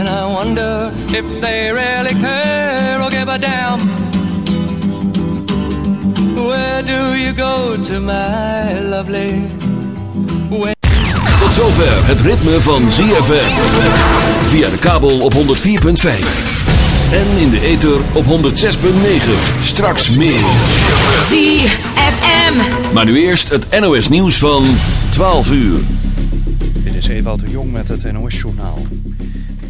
And I wonder if they really care or give a damn. Where do you go to, my lovely? When Tot zover het ritme van ZFM. Via de kabel op 104.5. En in de ether op 106.9. Straks meer. ZFM. Maar nu eerst het NOS nieuws van 12 uur. Dit is Ewout de Jong met het NOS-journaal.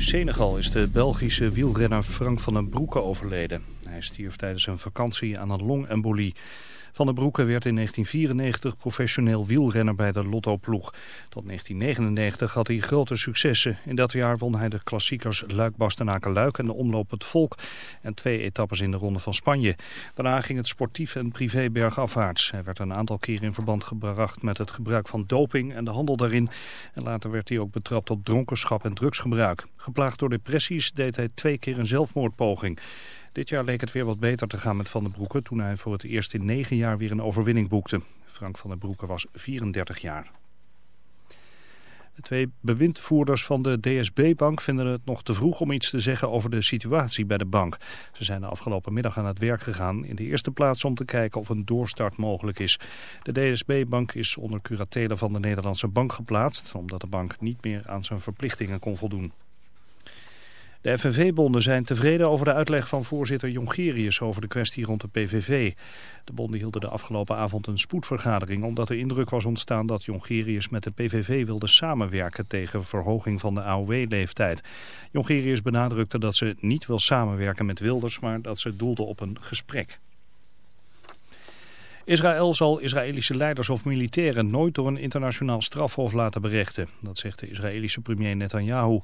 In Senegal is de Belgische wielrenner Frank van den Broeke overleden. Hij stierf tijdens een vakantie aan een longembolie. Van den Broeke werd in 1994 professioneel wielrenner bij de Lotto-ploeg. Tot 1999 had hij grote successen. In dat jaar won hij de klassiekers Luik-Bastenaken-Luik en de Omloop het Volk. En twee etappes in de Ronde van Spanje. Daarna ging het sportief en privé bergafwaarts. Hij werd een aantal keer in verband gebracht met het gebruik van doping en de handel daarin. En later werd hij ook betrapt op dronkenschap en drugsgebruik. Geplaagd door depressies deed hij twee keer een zelfmoordpoging. Dit jaar leek het weer wat beter te gaan met Van den Broeke toen hij voor het eerst in negen jaar weer een overwinning boekte. Frank van den Broeke was 34 jaar. De twee bewindvoerders van de DSB-bank vinden het nog te vroeg om iets te zeggen over de situatie bij de bank. Ze zijn de afgelopen middag aan het werk gegaan. In de eerste plaats om te kijken of een doorstart mogelijk is. De DSB-bank is onder curatele van de Nederlandse bank geplaatst, omdat de bank niet meer aan zijn verplichtingen kon voldoen. De FNV-bonden zijn tevreden over de uitleg van voorzitter Jongerius over de kwestie rond de PVV. De bonden hielden de afgelopen avond een spoedvergadering omdat er indruk was ontstaan dat Jongerius met de PVV wilde samenwerken tegen verhoging van de AOW-leeftijd. Jongerius benadrukte dat ze niet wil samenwerken met Wilders, maar dat ze doelde op een gesprek. Israël zal Israëlische leiders of militairen nooit door een internationaal strafhof laten berechten. Dat zegt de Israëlische premier Netanyahu.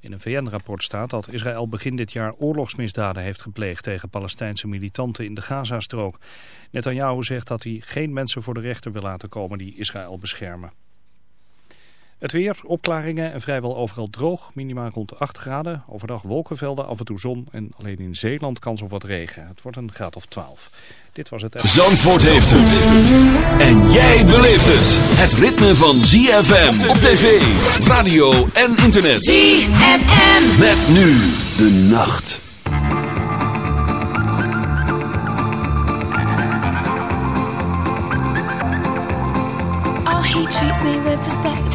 In een VN-rapport staat dat Israël begin dit jaar oorlogsmisdaden heeft gepleegd tegen Palestijnse militanten in de Gazastrook. Netanyahu zegt dat hij geen mensen voor de rechter wil laten komen die Israël beschermen. Het weer, opklaringen en vrijwel overal droog. Minima rond 8 graden. Overdag wolkenvelden, af en toe zon en alleen in Zeeland kans op wat regen. Het wordt een graad of 12. Dit was het... Zandvoort heeft het. En jij beleeft het. Het ritme van ZFM op tv, radio en internet. ZFM. Met nu de nacht. Oh, he treats me with respect.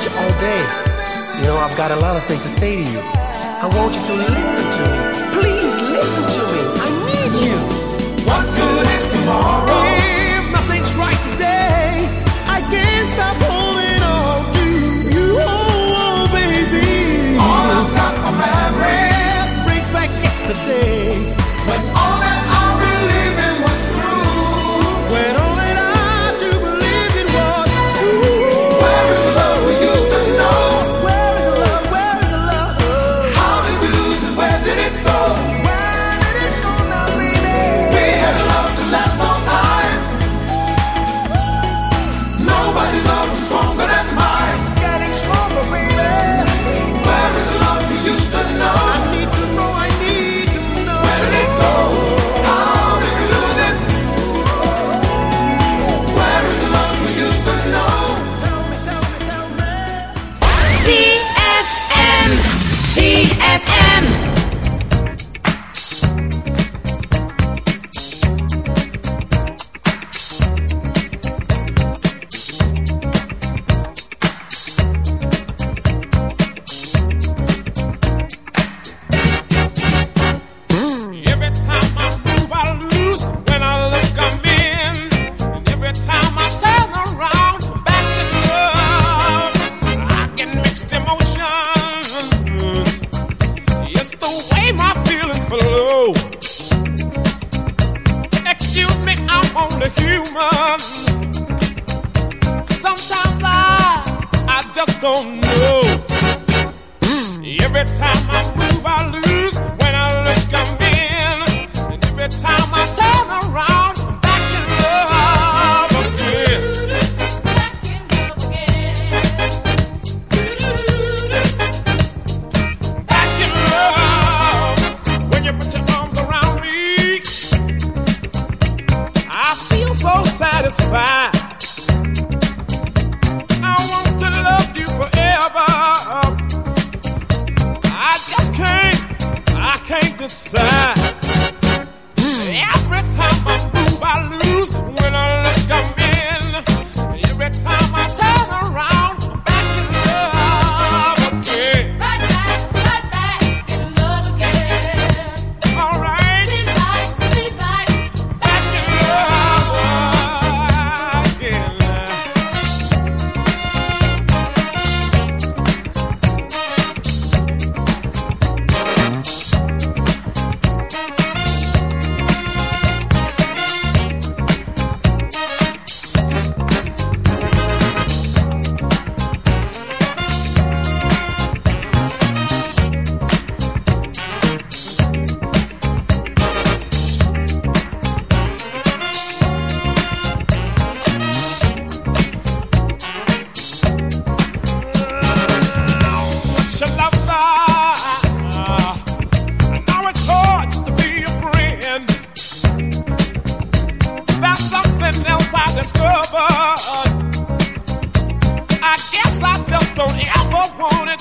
with you all day. You know, I've got a lot of things to say to you. I want you to listen to me. Please listen to me. I need you. What good is tomorrow?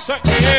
Set me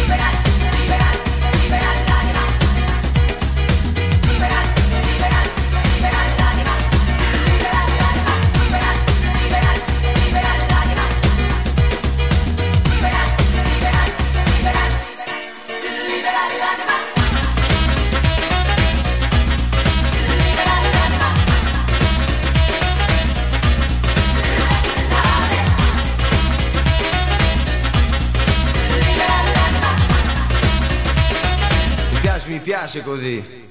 piace così.